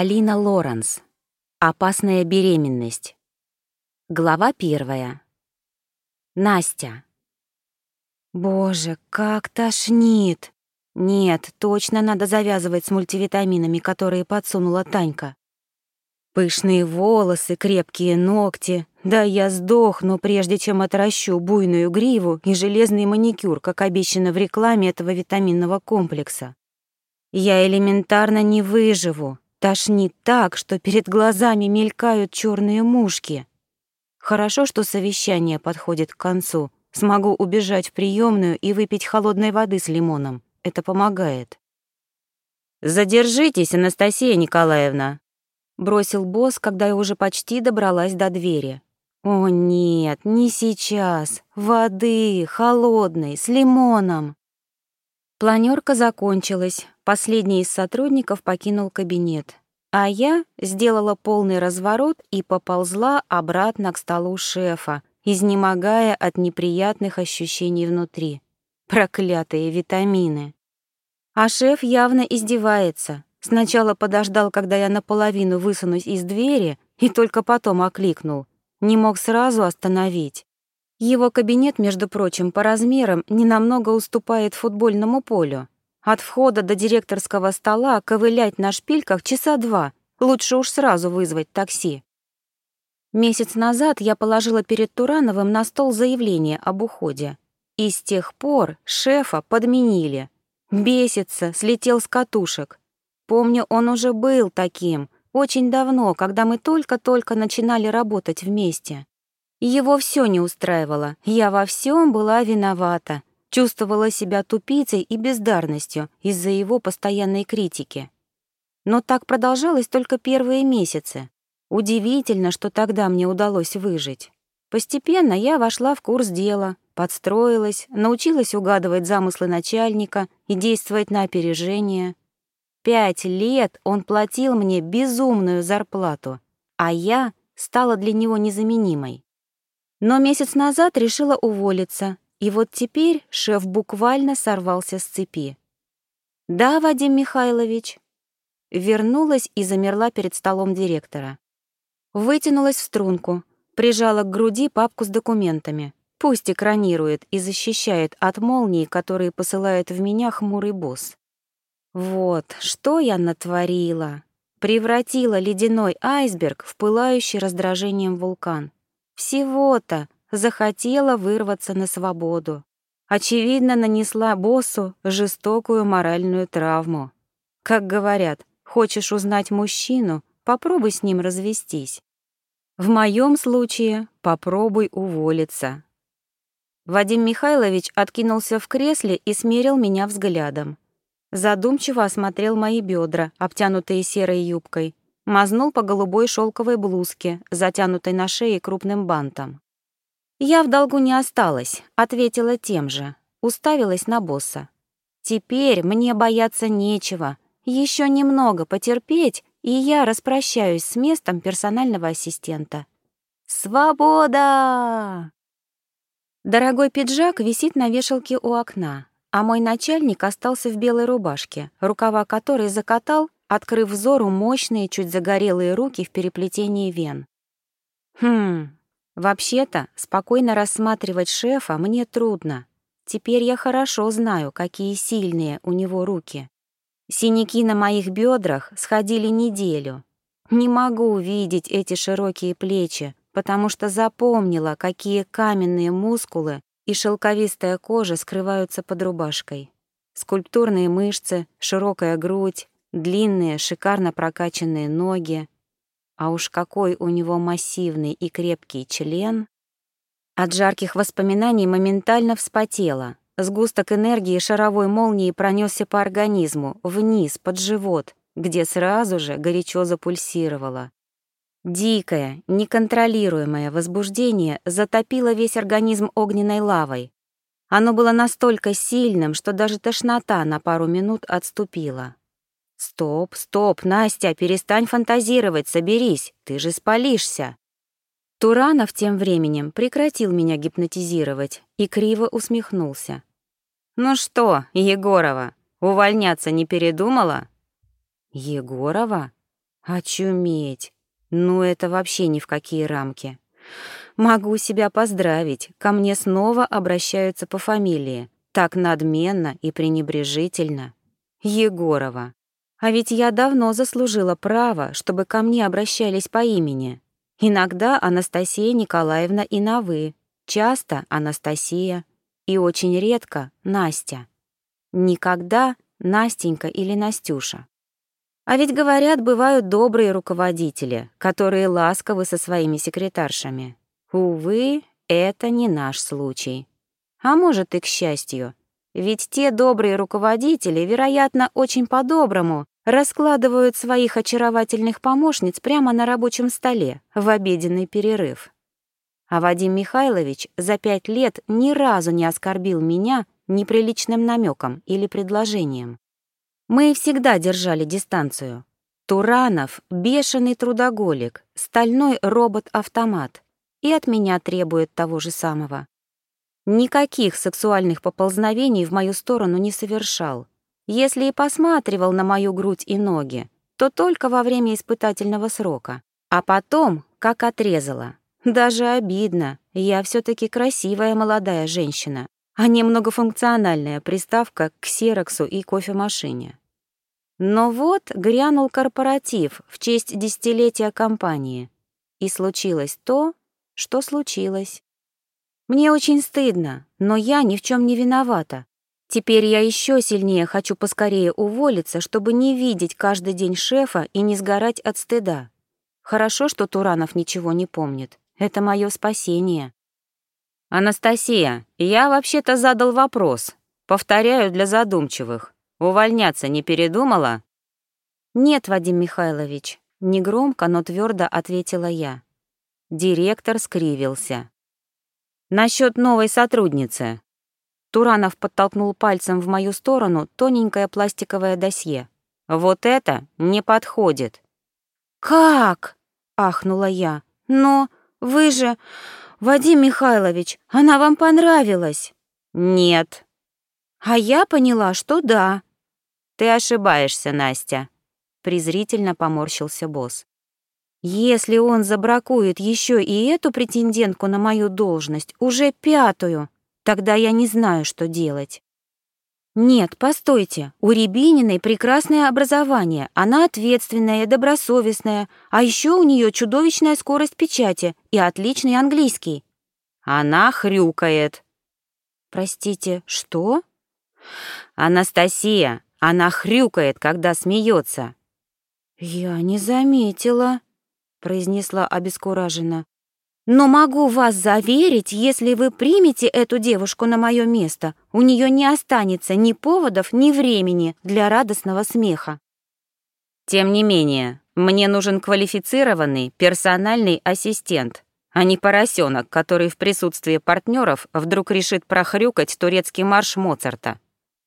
Полина Лоренс. Опасная беременность. Глава первая. Настя. Боже, как тошнит! Нет, точно надо завязывать с мультивитаминами, которые подсунула Танька. Пышные волосы, крепкие ногти. Да я сдохну, прежде чем отращу буйную гриву и железный маникюр, как обещано в рекламе этого витаминного комплекса. Я элементарно не выживу, Тошнит так, что перед глазами мелькают черные мушки. Хорошо, что совещание подходит к концу. Смогу убежать в приемную и выпить холодной воды с лимоном. Это помогает. «Задержитесь, Анастасия Николаевна», — бросил босс, когда я уже почти добралась до двери. «О нет, не сейчас. Воды, холодной, с лимоном». Планерка закончилась, последний из сотрудников покинул кабинет, а я сделала полный разворот и поползла обратно к столу шефа, изнемогая от неприятных ощущений внутри. Проклятые витамины. А шеф явно издевается. Сначала подождал, когда я наполовину высунусь из двери, и только потом окликнул. Не мог сразу остановить. Его кабинет, между прочим, по размерам ненамного уступает футбольному полю. От входа до директорского стола ковылять на шпильках часа два. Лучше уж сразу вызвать такси. Месяц назад я положила перед Турановым на стол заявление об уходе. И с тех пор шефа подменили. Бесится, слетел с катушек. Помню, он уже был таким, очень давно, когда мы только-только начинали работать вместе. Его все не устраивало, я во всем была виновата, чувствовала себя тупицей и бездарностью из-за его постоянной критики. Но так продолжалось только первые месяцы. Удивительно, что тогда мне удалось выжить. Постепенно я вошла в курс дела, подстроилась, научилась угадывать замыслы начальника и действовать на опережение. Пять лет он платил мне безумную зарплату, а я стала для него незаменимой. Но месяц назад решила уволиться, и вот теперь шеф буквально сорвался с цепи. «Да, Вадим Михайлович». Вернулась и замерла перед столом директора. Вытянулась в струнку, прижала к груди папку с документами. Пусть экранирует и защищает от молний, которые посылает в меня хмурый босс. Вот, что я натворила. Превратила ледяной айсберг в пылающий раздражением вулкан. Всего-то захотела вырваться на свободу. Очевидно, нанесла боссу жестокую моральную травму. Как говорят, хочешь узнать мужчину, попробуй с ним развестись. В моем случае попробуй уволиться. Вадим Михайлович откинулся в кресле и смерил меня взглядом. Задумчиво осмотрел мои бедра, обтянутые серой юбкой, мазнул по голубой шелковой блузке, затянутой на шее крупным бантом. «Я в долгу не осталась», — ответила тем же, уставилась на босса. «Теперь мне бояться нечего. Еще немного потерпеть, и я распрощаюсь с местом персонального ассистента». «Свобода!» Дорогой пиджак висит на вешалке у окна, а мой начальник остался в белой рубашке, рукава которой закатал открыв взору мощные, чуть загорелые руки в переплетении вен. Хм, вообще-то, спокойно рассматривать шефа мне трудно. Теперь я хорошо знаю, какие сильные у него руки. Синяки на моих бедрах сходили неделю. Не могу увидеть эти широкие плечи, потому что запомнила, какие каменные мускулы и шелковистая кожа скрываются под рубашкой. Скульптурные мышцы, широкая грудь, длинные, шикарно прокачанные ноги, а уж какой у него массивный и крепкий член. От жарких воспоминаний моментально вспотела. Сгусток энергии шаровой молнии пронесся по организму, вниз, под живот, где сразу же горячо запульсировало. Дикое, неконтролируемое возбуждение затопило весь организм огненной лавой. Оно было настолько сильным, что даже тошнота на пару минут отступила. «Стоп, стоп, Настя, перестань фантазировать, соберись, ты же спалишься». Туранов тем временем прекратил меня гипнотизировать и криво усмехнулся. «Ну что, Егорова, увольняться не передумала?» «Егорова? Очуметь. Ну, это вообще ни в какие рамки. Могу себя поздравить, ко мне снова обращаются по фамилии, так надменно и пренебрежительно. Егорова. А ведь я давно заслужила право, чтобы ко мне обращались по имени. Иногда Анастасия Николаевна и на «вы», часто Анастасия и очень редко Настя. Никогда Настенька или Настюша. А ведь, говорят, бывают добрые руководители, которые ласковы со своими секретаршами. Увы, это не наш случай. А может и к счастью. Ведь те добрые руководители, вероятно, очень по-доброму раскладывают своих очаровательных помощниц прямо на рабочем столе в обеденный перерыв. А Вадим Михайлович за пять лет ни разу не оскорбил меня неприличным намеком или предложением. Мы всегда держали дистанцию. Туранов — бешеный трудоголик, стальной робот-автомат, и от меня требует того же самого. Никаких сексуальных поползновений в мою сторону не совершал. Если и посматривал на мою грудь и ноги, то только во время испытательного срока. А потом, как отрезала. Даже обидно, я все таки красивая молодая женщина, а не многофункциональная приставка к ксероксу и кофемашине. Но вот грянул корпоратив в честь десятилетия компании, и случилось то, что случилось. Мне очень стыдно, но я ни в чем не виновата. Теперь я еще сильнее хочу поскорее уволиться, чтобы не видеть каждый день шефа и не сгорать от стыда. Хорошо, что Туранов ничего не помнит. Это мое спасение. «Анастасия, я вообще-то задал вопрос. Повторяю для задумчивых. Увольняться не передумала?» «Нет, Вадим Михайлович», — негромко, но твердо ответила я. Директор скривился. Насчет новой сотрудницы. Туранов подтолкнул пальцем в мою сторону тоненькое пластиковое досье. Вот это не подходит. Как? ахнула я. Но вы же Вадим Михайлович, она вам понравилась? Нет. А я поняла, что да. Ты ошибаешься, Настя, презрительно поморщился босс. Если он забракует еще и эту претендентку на мою должность, уже пятую, тогда я не знаю, что делать. Нет, постойте, у Рябининой прекрасное образование, она ответственная, добросовестная, а еще у нее чудовищная скорость печати и отличный английский. Она хрюкает. Простите, что? Анастасия, она хрюкает, когда смеется. Я не заметила произнесла обескураженно. «Но могу вас заверить, если вы примете эту девушку на мое место, у нее не останется ни поводов, ни времени для радостного смеха». «Тем не менее, мне нужен квалифицированный персональный ассистент, а не поросенок, который в присутствии партнеров вдруг решит прохрюкать турецкий марш Моцарта.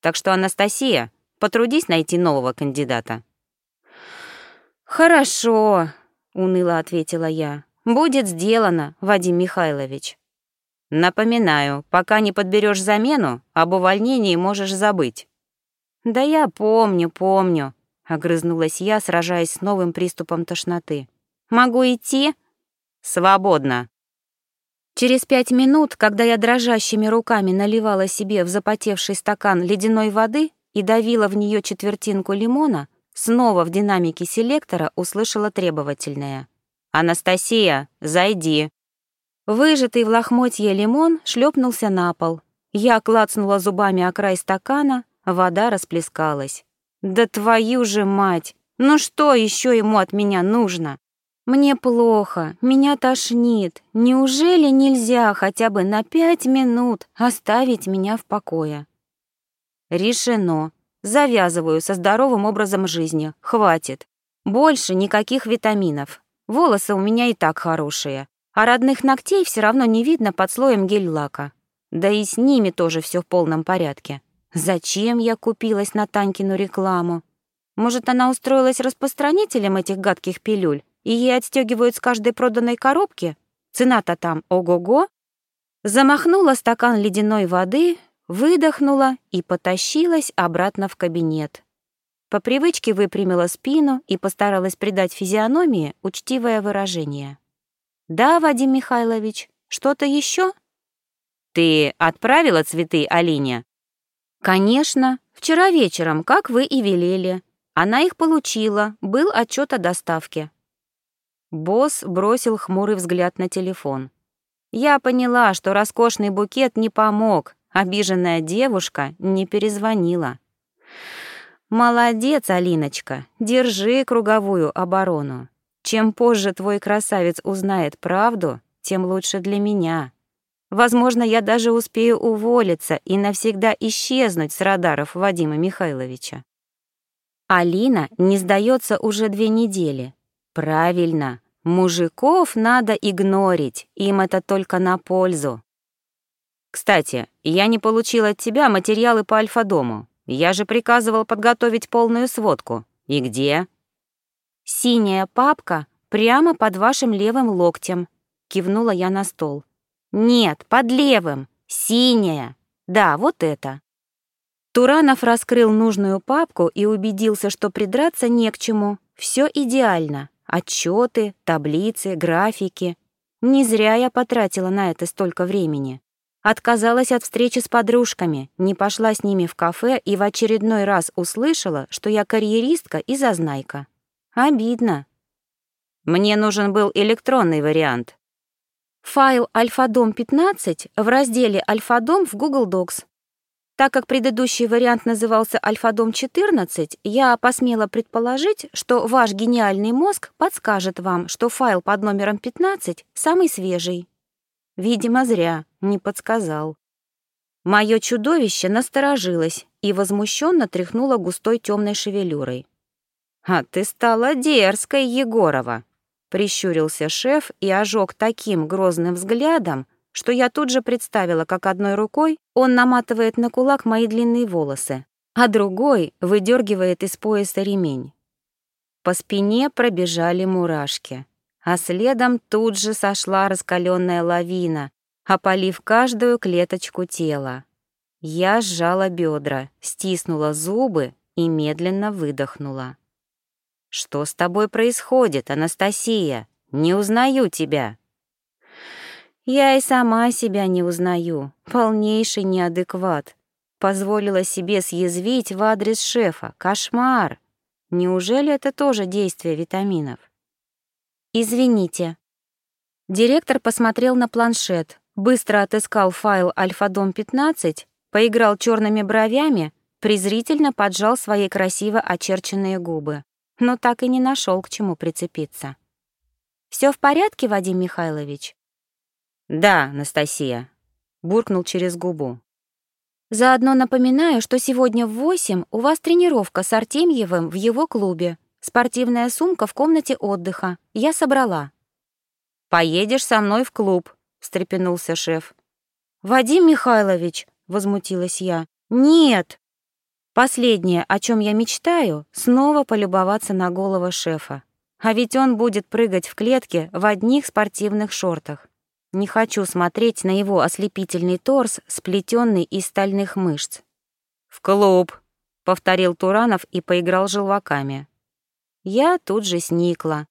Так что, Анастасия, потрудись найти нового кандидата». «Хорошо», — уныло ответила я. «Будет сделано, Вадим Михайлович». «Напоминаю, пока не подберешь замену, об увольнении можешь забыть». «Да я помню, помню», — огрызнулась я, сражаясь с новым приступом тошноты. «Могу идти?» «Свободно». Через пять минут, когда я дрожащими руками наливала себе в запотевший стакан ледяной воды и давила в нее четвертинку лимона, Снова в динамике селектора услышала требовательное. «Анастасия, зайди!» Выжатый в лохмотье лимон шлепнулся на пол. Я клацнула зубами о край стакана, вода расплескалась. «Да твою же мать! Ну что еще ему от меня нужно?» «Мне плохо, меня тошнит. Неужели нельзя хотя бы на пять минут оставить меня в покое?» Решено. Завязываю со здоровым образом жизни. Хватит. Больше никаких витаминов. Волосы у меня и так хорошие. А родных ногтей все равно не видно под слоем гель-лака. Да и с ними тоже все в полном порядке. Зачем я купилась на Танькину рекламу? Может, она устроилась распространителем этих гадких пилюль, и ей отстегивают с каждой проданной коробки? Цена-то там ого-го. Замахнула стакан ледяной воды, выдохнула и потащилась обратно в кабинет. По привычке выпрямила спину и постаралась придать физиономии учтивое выражение. «Да, Вадим Михайлович, что-то еще?» «Ты отправила цветы Алине?» «Конечно, вчера вечером, как вы и велели. Она их получила, был отчет о доставке». Босс бросил хмурый взгляд на телефон. Я поняла, что роскошный букет не помог, обиженная девушка не перезвонила. «Молодец, Алиночка, держи круговую оборону. Чем позже твой красавец узнает правду, тем лучше для меня. Возможно, я даже успею уволиться и навсегда исчезнуть с радаров Вадима Михайловича. Алина не сдается уже две недели. Правильно, мужиков надо игнорить, им это только на пользу. Кстати, я не получил от тебя материалы по Альфа-дому. Я же приказывал подготовить полную сводку. И где? Синяя папка прямо под вашим левым локтем, кивнула я на стол. «Нет, под левым. Синяя. Да, вот это». Туранов раскрыл нужную папку и убедился, что придраться не к чему. Все идеально. Отчеты, таблицы, графики. Не зря я потратила на это столько времени. Отказалась от встречи с подружками, не пошла с ними в кафе и в очередной раз услышала, что я карьеристка и зазнайка. Обидно. Мне нужен был электронный вариант, Файл «Альфа-дом 15» в разделе «Альфа-дом» в Google Docs. Так как предыдущий вариант назывался «Альфа-дом 14», я посмела предположить, что ваш гениальный мозг подскажет вам, что файл под номером 15 самый свежий. Видимо, зря, не подсказал. Мое чудовище насторожилось и возмущенно тряхнуло густой темной шевелюрой. «А ты стала дерзкой, Егорова!» Прищурился шеф и ожег таким грозным взглядом, что я тут же представила, как одной рукой он наматывает на кулак мои длинные волосы, а другой выдергивает из пояса ремень. По спине пробежали мурашки, а следом тут же сошла раскаленная лавина, опалив каждую клеточку тела. Я сжала бедра, стиснула зубы и медленно выдохнула. «Что с тобой происходит, Анастасия? Не узнаю тебя». Я и сама себя не узнаю. Полнейший неадекват. Позволила себе съязвить в адрес шефа. Кошмар. Неужели это тоже действие витаминов? Извините. Директор посмотрел на планшет, быстро отыскал файл Альфа-Дом 15, поиграл черными бровями, презрительно поджал свои красиво очерченные губы но так и не нашел к чему прицепиться. Все в порядке, Вадим Михайлович? Да, Анастасия, буркнул через губу. Заодно напоминаю, что сегодня в восемь у вас тренировка с Артемьевым в его клубе. Спортивная сумка в комнате отдыха. Я собрала. Поедешь со мной в клуб, встрепенулся шеф. Вадим Михайлович, возмутилась я. Нет. Последнее, о чем я мечтаю, снова полюбоваться на голову шефа. А ведь он будет прыгать в клетке в одних спортивных шортах. Не хочу смотреть на его ослепительный торс, сплетенный из стальных мышц. «В клуб», — повторил Туранов и поиграл желваками. Я тут же сникла.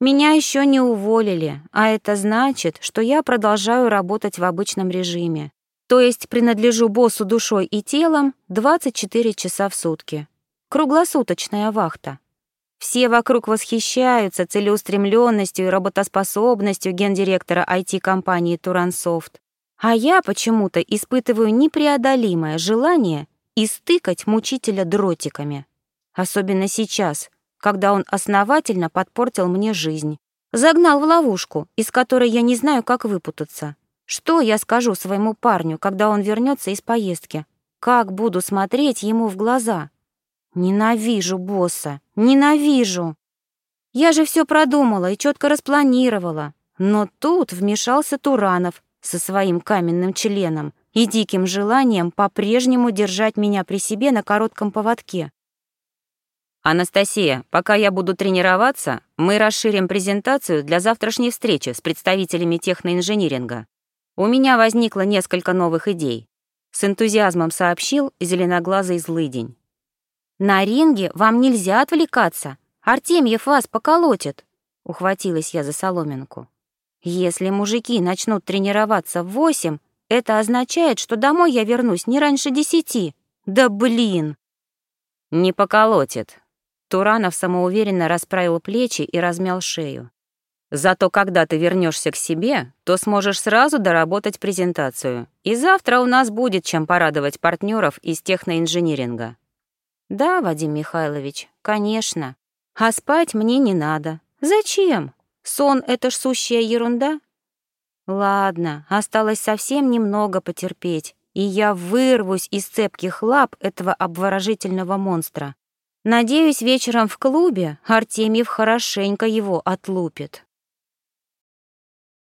Меня еще не уволили, а это значит, что я продолжаю работать в обычном режиме то есть принадлежу боссу душой и телом 24 часа в сутки. Круглосуточная вахта. Все вокруг восхищаются целеустремленностью и работоспособностью гендиректора IT-компании Турансофт. А я почему-то испытываю непреодолимое желание истыкать мучителя дротиками. Особенно сейчас, когда он основательно подпортил мне жизнь. Загнал в ловушку, из которой я не знаю, как выпутаться. Что я скажу своему парню, когда он вернется из поездки? Как буду смотреть ему в глаза? Ненавижу босса, ненавижу. Я же все продумала и четко распланировала. Но тут вмешался Туранов со своим каменным членом и диким желанием по-прежнему держать меня при себе на коротком поводке. «Анастасия, пока я буду тренироваться, мы расширим презентацию для завтрашней встречи с представителями техноинжиниринга. У меня возникло несколько новых идей. С энтузиазмом сообщил зеленоглазый злыдень. На ринге вам нельзя отвлекаться. Артемьев вас поколотит. Ухватилась я за соломинку. Если мужики начнут тренироваться в восемь, это означает, что домой я вернусь не раньше десяти. Да блин! Не поколотит. Туранов самоуверенно расправил плечи и размял шею. Зато когда ты вернешься к себе, то сможешь сразу доработать презентацию. И завтра у нас будет чем порадовать партнеров из техноинжиниринга. Да, Вадим Михайлович, конечно. А спать мне не надо. Зачем? Сон — это ж сущая ерунда. Ладно, осталось совсем немного потерпеть, и я вырвусь из цепких лап этого обворожительного монстра. Надеюсь, вечером в клубе Артемьев хорошенько его отлупит.